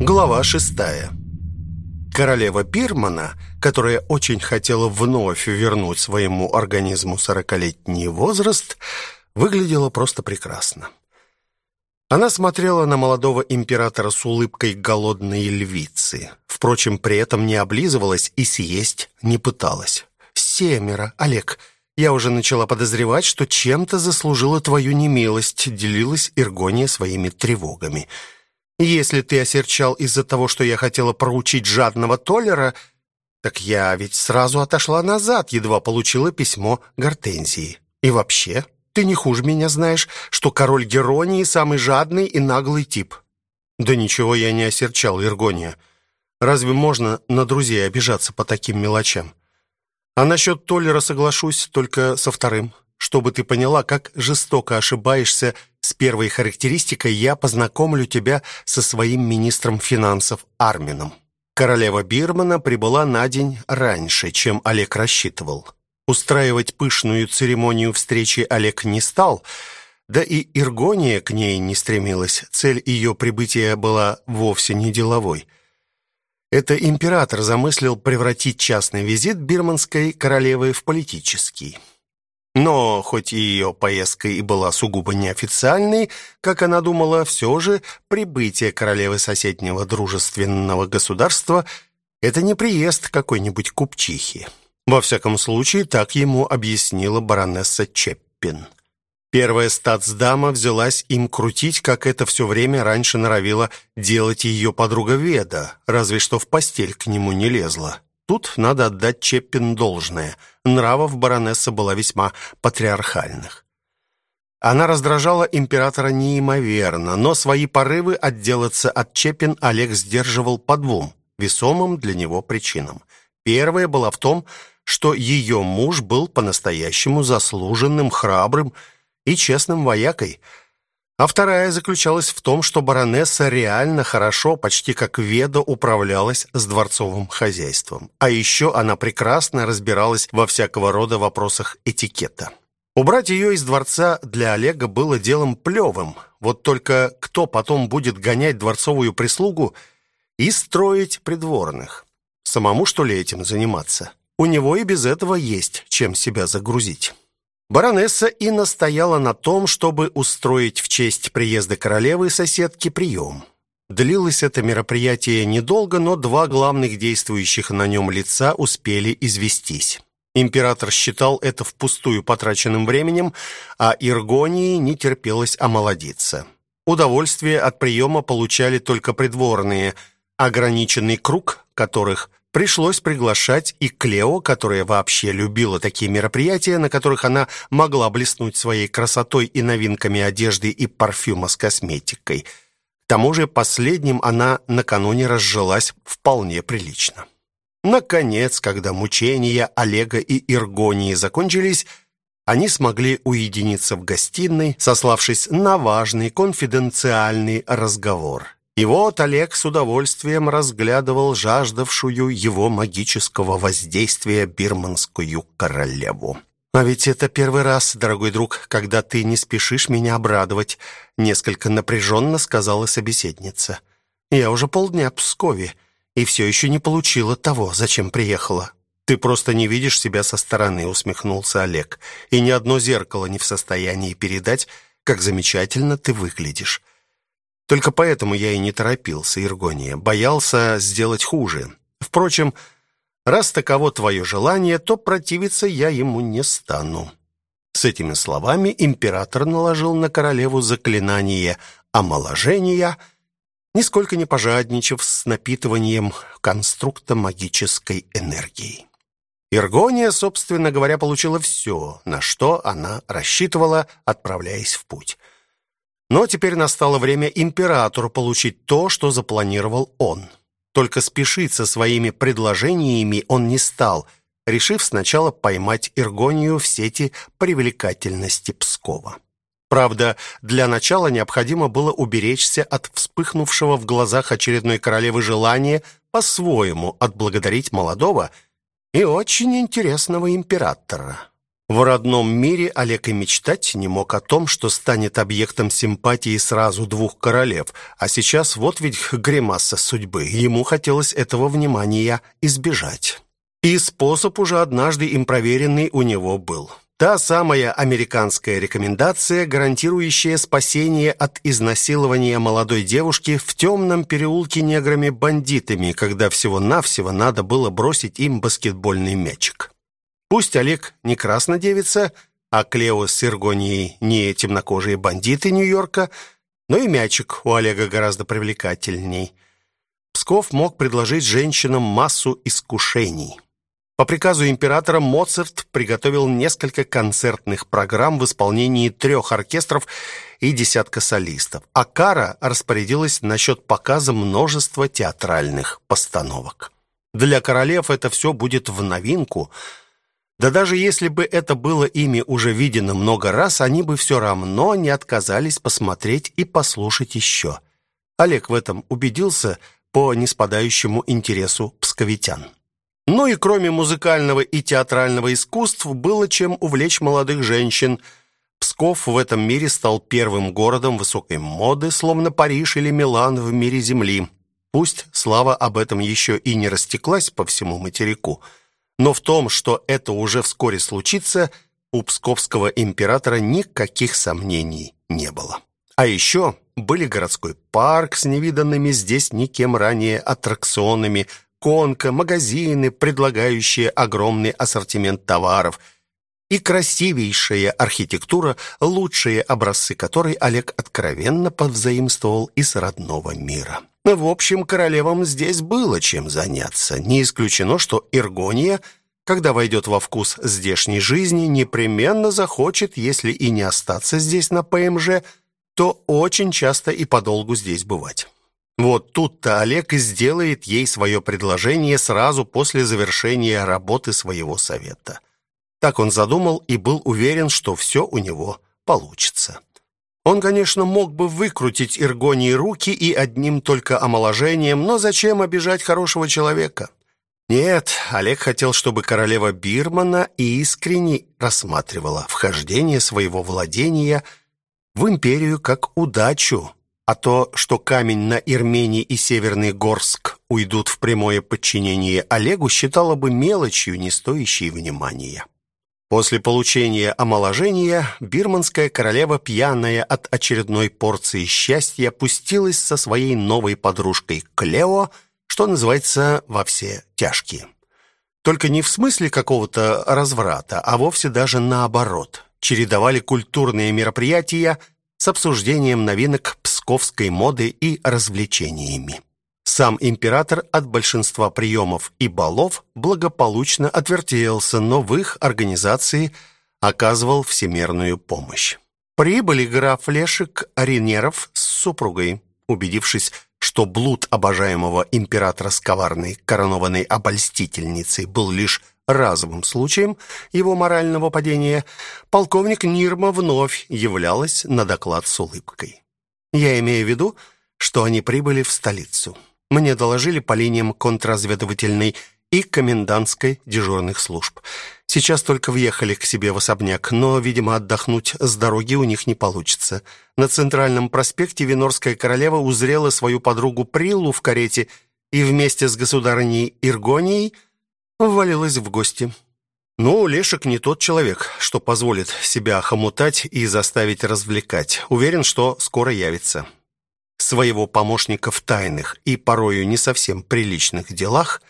Глава шестая. Королева Бирмана, которая очень хотела вновь вернуть своему организму сорокалетний возраст, выглядела просто прекрасно. Она смотрела на молодого императора с улыбкой голодной львицы. Впрочем, при этом не облизывалась и съесть не пыталась. «Семеро, Олег, я уже начала подозревать, что чем-то заслужила твою немилость», делилась Иргония своими тревогами. «Если ты осерчал из-за того, что я хотела проучить жадного Толлера, так я ведь сразу отошла назад, едва получила письмо Гортензии. И вообще, ты не хуже меня знаешь, что король Геронии самый жадный и наглый тип. Да ничего я не осерчал, Иргония. Разве можно на друзей обижаться по таким мелочам? А насчет Толлера соглашусь только со вторым. Чтобы ты поняла, как жестоко ошибаешься с первой характеристикой, я познакомлю тебя со своим министром финансов Армином. Королева Бирмана прибыла на день раньше, чем Олег рассчитывал. Устраивать пышную церемонию встречи Олег не стал, да и Иргония к ней не стремилась. Цель ее прибытия была вовсе не деловой. Это император замыслил превратить частный визит бирманской королевы в политический. Но хоть и ее поездка и была сугубо неофициальной, как она думала, все же прибытие королевы соседнего дружественного государства – это не приезд какой-нибудь купчихи. Во всяком случае, так ему объяснила баронесса Чеппин. Первая статсдама взялась им крутить, как это все время раньше норовила делать ее подруга Веда, разве что в постель к нему не лезла. Тут надо отдать Чеппин должное. Нравов баронесса была весьма патриархальных. Она раздражала императора неимоверно, но свои порывы отделаться от Чеппин Олег сдерживал по двум весомым для него причинам. Первая была в том, что ее муж был по-настоящему заслуженным, храбрым и честным воякой, а вторая заключалась в том, что баронесса реально хорошо, почти как Веда, управлялась с дворцовым хозяйством. А еще она прекрасно разбиралась во всякого рода вопросах этикета. Убрать ее из дворца для Олега было делом плевым. Вот только кто потом будет гонять дворцовую прислугу и строить придворных? Самому, что ли, этим заниматься? У него и без этого есть чем себя загрузить. Баронесса и настояла на том, чтобы устроить в честь приезда королевы соседки прием. Длилось это мероприятие недолго, но два главных действующих на нем лица успели известись. Император считал это впустую потраченным временем, а Иргонии не терпелось омолодиться. Удовольствие от приема получали только придворные, ограниченный круг которых Пришлось приглашать и Клео, которая вообще любила такие мероприятия, на которых она могла блеснуть своей красотой и новинками одежды и парфюма с косметикой. К тому же последним она накануне разжилась вполне прилично. Наконец, когда мучения Олега и Иргонии закончились, они смогли уединиться в гостиной, сославшись на важный конфиденциальный разговор. И вот Олег с удовольствием разглядывал жаждавшую его магического воздействия бирманскую королеву. «А ведь это первый раз, дорогой друг, когда ты не спешишь меня обрадовать», несколько напряженно сказала собеседница. «Я уже полдня в Пскове и все еще не получила того, зачем приехала». «Ты просто не видишь себя со стороны», — усмехнулся Олег. «И ни одно зеркало не в состоянии передать, как замечательно ты выглядишь. Только поэтому я и не торопился, Иргония, боялся сделать хуже. Впрочем, раз таково твое желание, то противиться я ему не стану». С этими словами император наложил на королеву заклинание омоложения, нисколько не пожадничав с напитыванием конструкта магической энергии. Иргония, собственно говоря, получила все, на что она рассчитывала, отправляясь в путь. Но теперь настало время императору получить то, что запланировал он. Только спешить со своими предложениями он не стал, решив сначала поймать Иргонию в сети привлекательности Пскова. Правда, для начала необходимо было уберечься от вспыхнувшего в глазах очередной королевы желания по-своему отблагодарить молодого и очень интересного императора. В родном мире Олег и мечтать не мог о том, что станет объектом симпатии сразу двух королев, а сейчас вот ведь гримаса судьбы. Ему хотелось этого внимания избежать. И способ уже однажды им проверенный у него был. Та самая американская рекомендация, гарантирующая спасение от изнасилования молодой девушки в темном переулке неграми-бандитами, когда всего-навсего надо было бросить им баскетбольный мячик. Пусть Олег не краснодевица, а Клео с Иргонией не темнокожие бандиты Нью-Йорка, но и мячик у Олега гораздо привлекательней. Псков мог предложить женщинам массу искушений. По приказу императора Моцарт приготовил несколько концертных программ в исполнении трех оркестров и десятка солистов, а Кара распорядилась насчет показа множества театральных постановок. Для королев это все будет в новинку – да даже если бы это было ими уже видено много раз, они бы все равно не отказались посмотреть и послушать еще. Олег в этом убедился по неспадающему интересу псковитян. Ну и кроме музыкального и театрального искусств было чем увлечь молодых женщин. Псков в этом мире стал первым городом высокой моды, словно Париж или Милан в мире Земли. Пусть слава об этом еще и не растеклась по всему материку – но в том, что это уже вскоре случится, у псковского императора никаких сомнений не было. А еще были городской парк с невиданными здесь никем ранее аттракционами, конка, магазины, предлагающие огромный ассортимент товаров и красивейшая архитектура, лучшие образцы которой Олег откровенно повзаимствовал из родного мира. В общем, королевам здесь было чем заняться. Не исключено, что Иргония, когда войдет во вкус здешней жизни, непременно захочет, если и не остаться здесь на ПМЖ, то очень часто и подолгу здесь бывать. Вот тут-то Олег и сделает ей свое предложение сразу после завершения работы своего совета. Так он задумал и был уверен, что все у него получится. Он, конечно, мог бы выкрутить Иргонии руки и одним только омоложением, но зачем обижать хорошего человека? Нет, Олег хотел, чтобы королева Бирмана искренне рассматривала вхождение своего владения в империю как удачу, а то, что камень на Ирмении и Северный Горск уйдут в прямое подчинение Олегу, считала бы мелочью, не стоящей внимания. После получения омоложения бирманская королева, пьяная от очередной порции счастья, пустилась со своей новой подружкой Клео, что называется, во все тяжкие. Только не в смысле какого-то разврата, а вовсе даже наоборот. Чередовали культурные мероприятия с обсуждением новинок псковской моды и развлечениями. Сам император от большинства приемов и балов благополучно отвертелся, но в их организации оказывал всемерную помощь. Прибыли граф Лешек Аринеров с супругой. Убедившись, что блуд обожаемого императора с коварной коронованной обольстительницей был лишь разовым случаем его морального падения, полковник Нирма вновь являлась на доклад с улыбкой. Я имею в виду, что они прибыли в столицу. Мне доложили по линиям контрразведывательной и комендантской дежурных служб. Сейчас только въехали к себе в особняк, но, видимо, отдохнуть с дороги у них не получится. На центральном проспекте Винорская королева узрела свою подругу Приллу в карете и вместе с государыней Иргонией ввалилась в гости. Ну, Лешек не тот человек, что позволит себя хомутать и заставить развлекать. Уверен, что скоро явится своего помощника в тайных и порою не совсем приличных делах,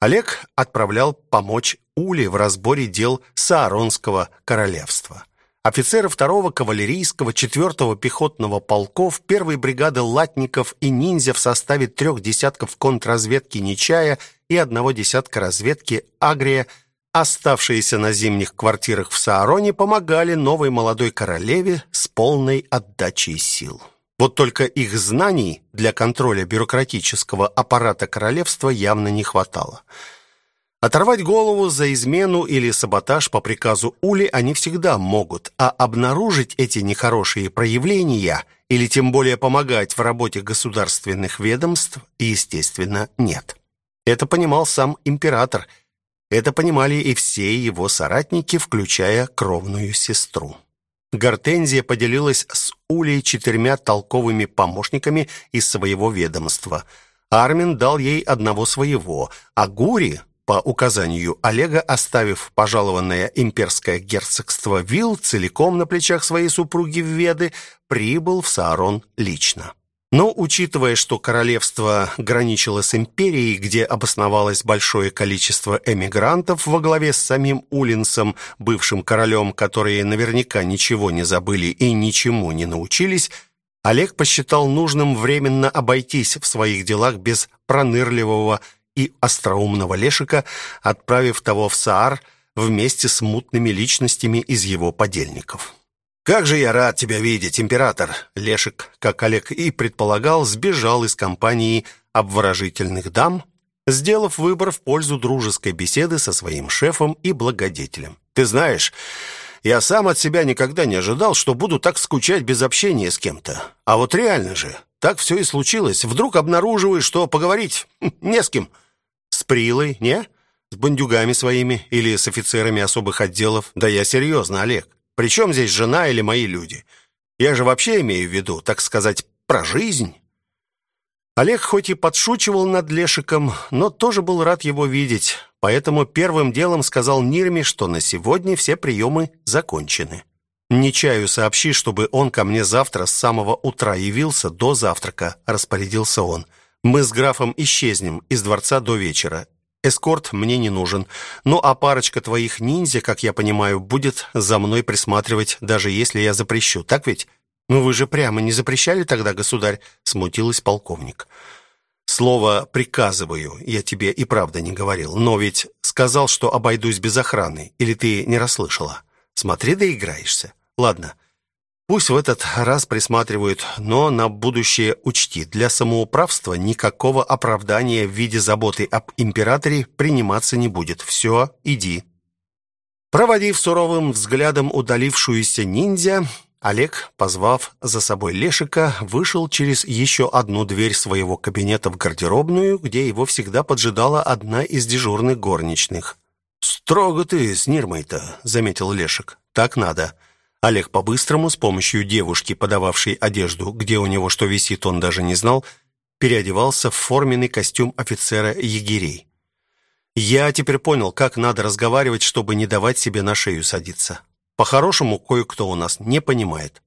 Олег отправлял помочь Уле в разборе дел Сааронского королевства. Офицеры второго кавалерийского, четвертого пехотного полков, первой бригады латников и ниндзя в составе трех десятков контрразведки Нечая и одного десятка разведки Агрия, оставшиеся на зимних квартирах в Саароне, помогали новой молодой королеве с полной отдачей сил. Вот только их знаний для контроля бюрократического аппарата королевства явно не хватало. Оторвать голову за измену или саботаж по приказу Ули они всегда могут, а обнаружить эти нехорошие проявления или тем более помогать в работе государственных ведомств, естественно, нет. Это понимал сам император Это понимали и все его соратники, включая кровную сестру. Гортензия поделилась с Улей четырьмя толковыми помощниками из своего ведомства. Армин дал ей одного своего, а Гури, по указанию Олега, оставив пожалованное имперское герцогство Вил целиком на плечах своей супруги Веды, прибыл в Саарон лично. Но, учитывая, что королевство граничило с империей, где обосновалось большое количество эмигрантов во главе с самим Улинсом, бывшим королем, которые наверняка ничего не забыли и ничему не научились, Олег посчитал нужным временно обойтись в своих делах без пронырливого и остроумного Лешика, отправив того в Саар вместе с мутными личностями из его подельников. «Как же я рад тебя видеть, император!» Лешек, как Олег и предполагал, сбежал из компании обворожительных дам, сделав выбор в пользу дружеской беседы со своим шефом и благодетелем. «Ты знаешь, я сам от себя никогда не ожидал, что буду так скучать без общения с кем-то. А вот реально же, так все и случилось. Вдруг обнаруживаешь, что поговорить не с кем. С Прилой, не? С бандюгами своими или с офицерами особых отделов? Да я серьезно, Олег. Причем здесь жена или мои люди? Я же вообще имею в виду, так сказать, про жизнь. Олег хоть и подшучивал над Лешиком, но тоже был рад его видеть, поэтому первым делом сказал Нирме, что на сегодня все приемы закончены. «Нечаю сообщи, чтобы он ко мне завтра с самого утра явился до завтрака», — распорядился он. «Мы с графом исчезнем из дворца до вечера. Эскорт мне не нужен. Ну, а парочка твоих ниндзя, как я понимаю, будет за мной присматривать, даже если я запрещу. Так ведь? Ну, вы же прямо не запрещали тогда, государь? Смутилась полковник. Слово «приказываю» я тебе и правда не говорил, но ведь сказал, что обойдусь без охраны. Или ты не расслышала? Смотри, доиграешься. Ладно, Пусть в этот раз присматривают, но на будущее учти, для самоуправства никакого оправдания в виде заботы об императоре приниматься не будет. Все, иди. Проводив суровым взглядом удалившуюся ниндзя, Олег, позвав за собой Лешика, вышел через еще одну дверь своего кабинета в гардеробную, где его всегда поджидала одна из дежурных горничных. «Строго ты с Нирмой-то», — заметил Лешик. «Так надо». Олег по-быстрому, с помощью девушки, подававшей одежду, где у него что висит, он даже не знал, переодевался в форменный костюм офицера егерей. Я теперь понял, как надо разговаривать, чтобы не давать себе на шею садиться. По-хорошему, кое-кто у нас не понимает.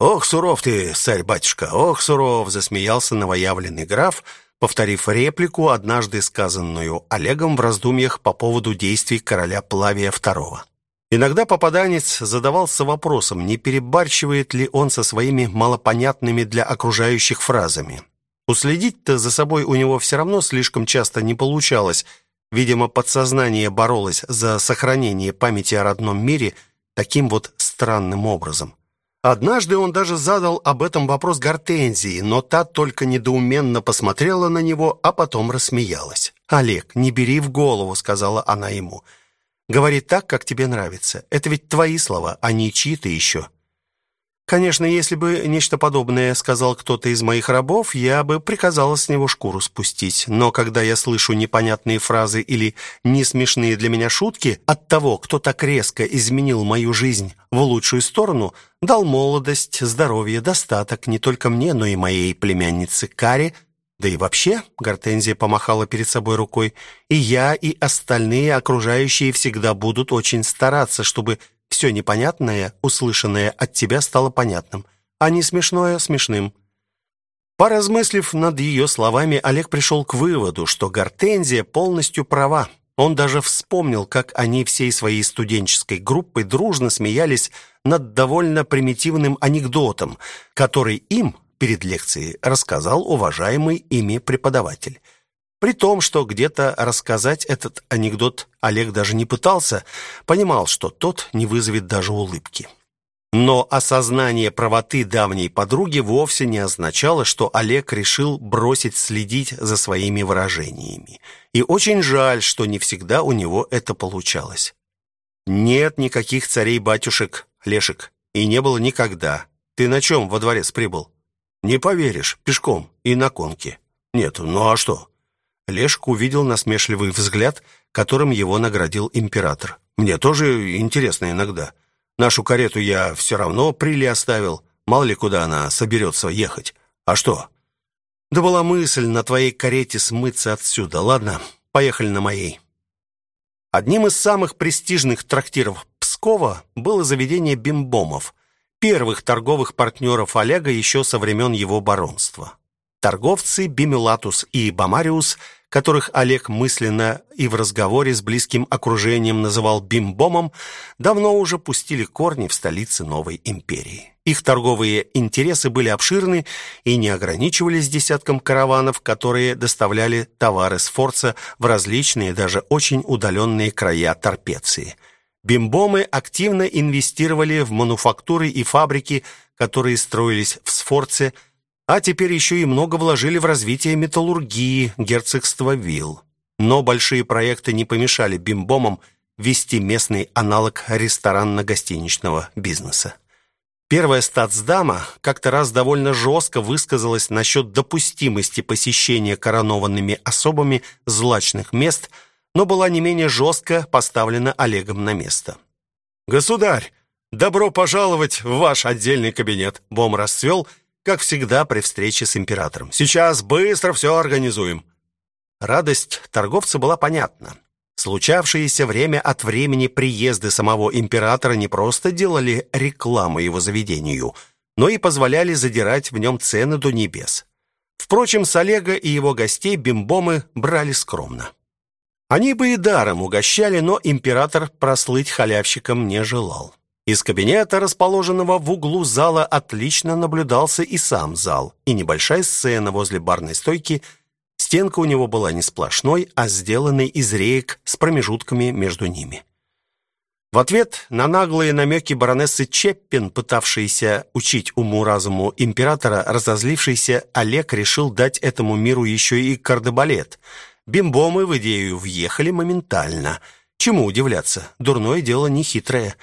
«Ох, суров ты, царь-батюшка, ох, суров!» засмеялся новоявленный граф, повторив реплику, однажды сказанную Олегом в раздумьях по поводу действий короля Плавия II. Иногда попаданец задавался вопросом, не перебарщивает ли он со своими малопонятными для окружающих фразами. Уследить-то за собой у него все равно слишком часто не получалось. Видимо, подсознание боролось за сохранение памяти о родном мире таким вот странным образом. Однажды он даже задал об этом вопрос Гортензии, но та только недоуменно посмотрела на него, а потом рассмеялась. «Олег, не бери в голову», — сказала она ему, — Говори так, как тебе нравится. Это ведь твои слова, а не чьи-то еще. Конечно, если бы нечто подобное сказал кто-то из моих рабов, я бы приказала с него шкуру спустить. Но когда я слышу непонятные фразы или несмешные для меня шутки от того, кто так резко изменил мою жизнь в лучшую сторону, дал молодость, здоровье, достаток не только мне, но и моей племяннице Каре, да и вообще, Гортензия помахала перед собой рукой, и я, и остальные окружающие всегда будут очень стараться, чтобы все непонятное, услышанное от тебя стало понятным, а не смешное смешным. Поразмыслив над ее словами, Олег пришел к выводу, что Гортензия полностью права. Он даже вспомнил, как они всей своей студенческой группой дружно смеялись над довольно примитивным анекдотом, который им, перед лекцией рассказал уважаемый ими преподаватель. При том, что где-то рассказать этот анекдот Олег даже не пытался, понимал, что тот не вызовет даже улыбки. Но осознание правоты давней подруги вовсе не означало, что Олег решил бросить следить за своими выражениями. И очень жаль, что не всегда у него это получалось. Нет никаких царей-батюшек, Лешек, и не было никогда. Ты на чем во дворец прибыл? Не поверишь, пешком и на конке. Нет, ну а что? Лешек увидел насмешливый взгляд, которым его наградил император. «Мне тоже интересно иногда. Нашу карету я все равно прили оставил. Мало ли куда она соберется ехать. А что?» «Да была мысль на твоей карете смыться отсюда. Ладно, поехали на моей». Одним из самых престижных трактиров Пскова было заведение Бимбомов, первых торговых партнеров Олега еще со времен его баронства. Торговцы Бимилатус и Бамариус, которых Олег мысленно и в разговоре с близким окружением называл Бимбомом, давно уже пустили корни в столице новой империи. Их торговые интересы были обширны и не ограничивались десятком караванов, которые доставляли товары с Форца в различные, даже очень удаленные края Торпеции. Бимбомы активно инвестировали в мануфактуры и фабрики, которые строились в Сфорце, а теперь еще и много вложили в развитие металлургии герцогства Вилл. Но большие проекты не помешали бимбомам вести местный аналог ресторанно-гостиничного бизнеса. Первая статсдама как-то раз довольно жестко высказалась насчет допустимости посещения коронованными особами злачных мест, но была не менее жестко поставлена Олегом на место. «Государь, добро пожаловать в ваш отдельный кабинет!» Бом расцвел – как всегда при встрече с императором. Сейчас быстро все организуем. Радость торговца была понятна. Случавшиеся время от времени приезды самого императора не просто делали рекламу его заведению, но и позволяли задирать в нем цены до небес. Впрочем, с Олега и его гостей бимбомы брали скромно. Они бы и даром угощали, но император прослыть халявщиком не желал. Из кабинета, расположенного в углу зала, отлично наблюдался и сам зал, и небольшая сцена возле барной стойки. Стенка у него была не сплошной, а сделанной из реек с промежутками между ними. В ответ на наглые намеки баронессы Чеппин, пытавшейся учить уму-разуму императора, разозлившийся Олег решил дать этому миру еще и кардебалет. Бимбомы в идею въехали моментально. Чему удивляться? Дурное дело не хитрое.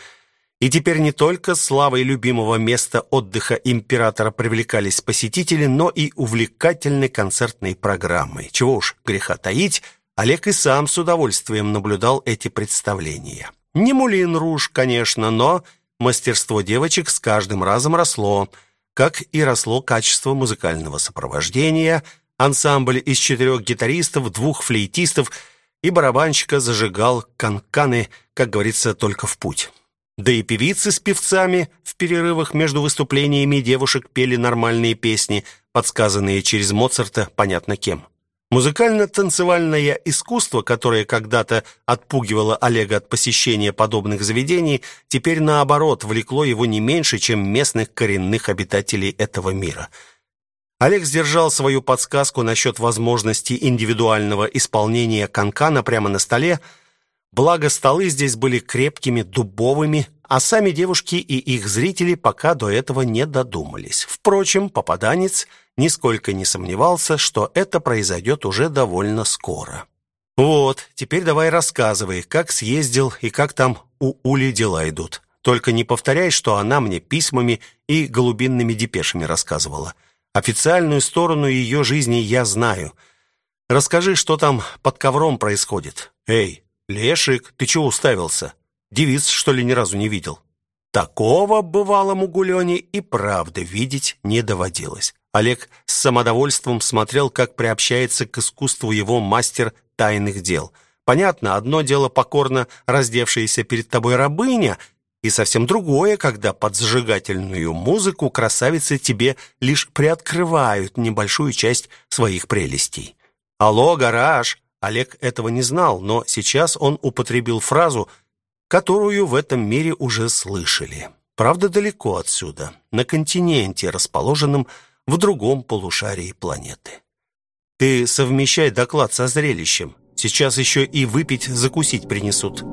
И теперь не только славой любимого места отдыха императора привлекались посетители, но и увлекательной концертной программой. Чего уж греха таить, Олег и сам с удовольствием наблюдал эти представления. Не Мулин Руж, конечно, но мастерство девочек с каждым разом росло, как и росло качество музыкального сопровождения. Ансамбль из четырех гитаристов, двух флейтистов и барабанщика зажигал канканы, как говорится, только в путь. Да и певицы с певцами в перерывах между выступлениями девушек пели нормальные песни, подсказанные через Моцарта понятно кем. Музыкально-танцевальное искусство, которое когда-то отпугивало Олега от посещения подобных заведений, теперь наоборот влекло его не меньше, чем местных коренных обитателей этого мира. Олег сдержал свою подсказку насчет возможности индивидуального исполнения канкана прямо на столе, Благо, столы здесь были крепкими, дубовыми, а сами девушки и их зрители пока до этого не додумались. Впрочем, попаданец нисколько не сомневался, что это произойдет уже довольно скоро. «Вот, теперь давай рассказывай, как съездил и как там у Ули дела идут. Только не повторяй, что она мне письмами и голубинными депешами рассказывала. Официальную сторону ее жизни я знаю. Расскажи, что там под ковром происходит. Эй, «Лешик, ты чего уставился? Девиц, что ли, ни разу не видел?» Такого бывалому Гулене и правда видеть не доводилось. Олег с самодовольством смотрел, как приобщается к искусству его мастер тайных дел. Понятно, одно дело покорно раздевшаяся перед тобой рабыня, и совсем другое, когда под зажигательную музыку красавицы тебе лишь приоткрывают небольшую часть своих прелестей. «Алло, гараж!» Олег этого не знал, но сейчас он употребил фразу, которую в этом мире уже слышали. Правда, далеко отсюда, на континенте, расположенном в другом полушарии планеты. Ты совмещай доклад со зрелищем. Сейчас еще и выпить, закусить принесут.